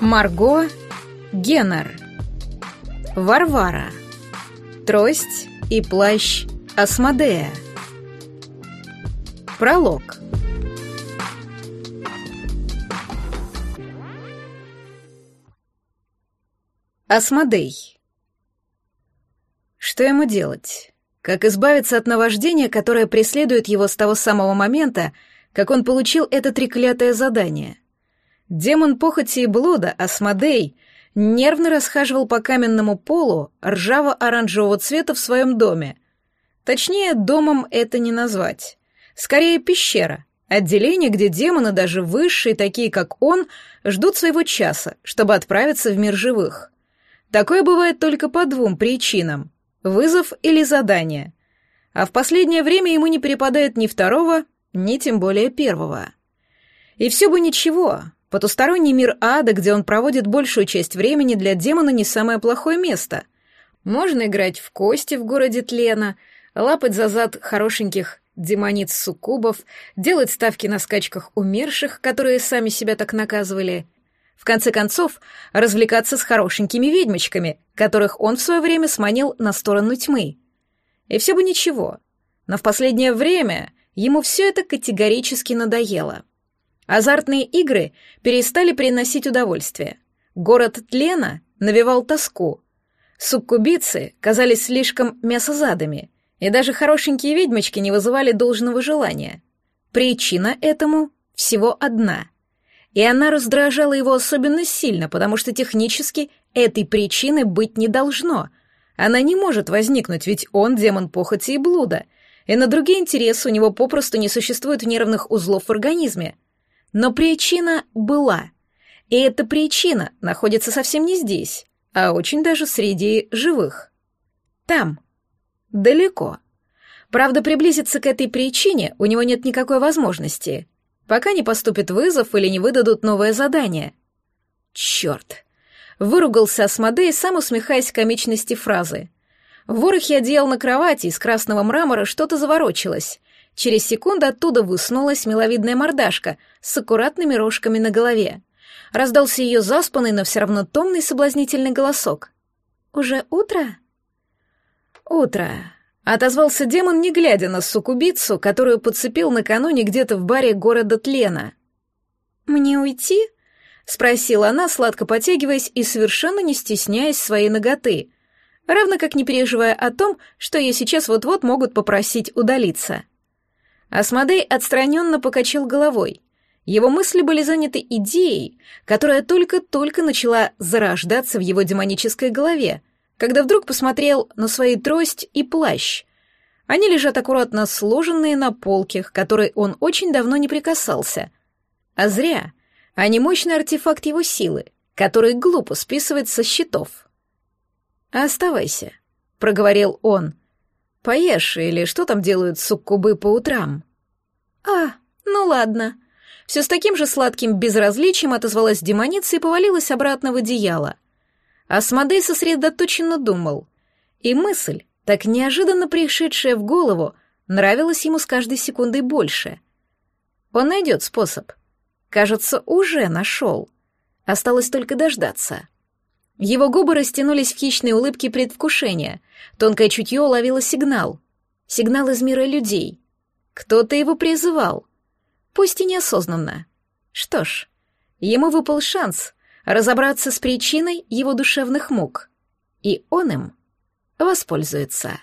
Марго Геннер. Варвара. Трость и плащ Асмодея. Пролог. Асмодей. Что ему делать? Как избавиться от наваждения, которое преследует его с того самого момента, как он получил это треклятое задание? Демон похоти и блуда, Асмодей, нервно расхаживал по каменному полу ржаво-оранжевого цвета в своем доме. Точнее, домом это не назвать. Скорее, пещера, отделение, где демоны, даже высшие, такие как он, ждут своего часа, чтобы отправиться в мир живых. Такое бывает только по двум причинам — вызов или задание. А в последнее время ему не перепадает ни второго, ни тем более первого. И все бы ничего, потусторонний мир ада, где он проводит большую часть времени, для демона не самое плохое место. Можно играть в кости в городе Тлена, лапать за зад хорошеньких демониц-суккубов, делать ставки на скачках умерших, которые сами себя так наказывали — в конце концов, развлекаться с хорошенькими ведьмочками, которых он в свое время сманил на сторону тьмы. И все бы ничего, но в последнее время ему все это категорически надоело. Азартные игры перестали приносить удовольствие. Город тлена навевал тоску. Суккубицы казались слишком мясозадами, и даже хорошенькие ведьмочки не вызывали должного желания. Причина этому всего одна — и она раздражала его особенно сильно, потому что технически этой причины быть не должно. Она не может возникнуть, ведь он демон похоти и блуда, и на другие интересы у него попросту не существует нервных узлов в организме. Но причина была. И эта причина находится совсем не здесь, а очень даже среди живых. Там. Далеко. Правда, приблизиться к этой причине у него нет никакой возможности — пока не поступит вызов или не выдадут новое задание. Черт! Выругался Асмодей, сам усмехаясь комичности фразы. В ворохе одеял на кровати из красного мрамора что-то заворочилось. Через секунду оттуда высунулась миловидная мордашка с аккуратными рожками на голове. Раздался ее заспанный, но все равно томный соблазнительный голосок. «Уже утро?» «Утро», Отозвался демон, не глядя на сукубицу, которую подцепил накануне где-то в баре города Тлена. «Мне уйти?» — спросила она, сладко потягиваясь и совершенно не стесняясь своей ноготы, равно как не переживая о том, что ее сейчас вот-вот могут попросить удалиться. Асмодей отстраненно покачал головой. Его мысли были заняты идеей, которая только-только начала зарождаться в его демонической голове, когда вдруг посмотрел на свои трость и плащ. Они лежат аккуратно сложенные на полке, к которой он очень давно не прикасался. А зря. Они мощный артефакт его силы, который глупо списывать со счетов. «Оставайся», — проговорил он. «Поешь, или что там делают суккубы по утрам?» «А, ну ладно». Все с таким же сладким безразличием отозвалась демоница и повалилась обратно в одеяло — Асмодей сосредоточенно думал, и мысль, так неожиданно пришедшая в голову, нравилась ему с каждой секундой больше. Он найдет способ. Кажется, уже нашел. Осталось только дождаться. Его губы растянулись в хищной улыбке предвкушения. Тонкое чутье уловило сигнал. Сигнал из мира людей. Кто-то его призывал. Пусть и неосознанно. Что ж, ему выпал шанс разобраться с причиной его душевных мук, и он им воспользуется.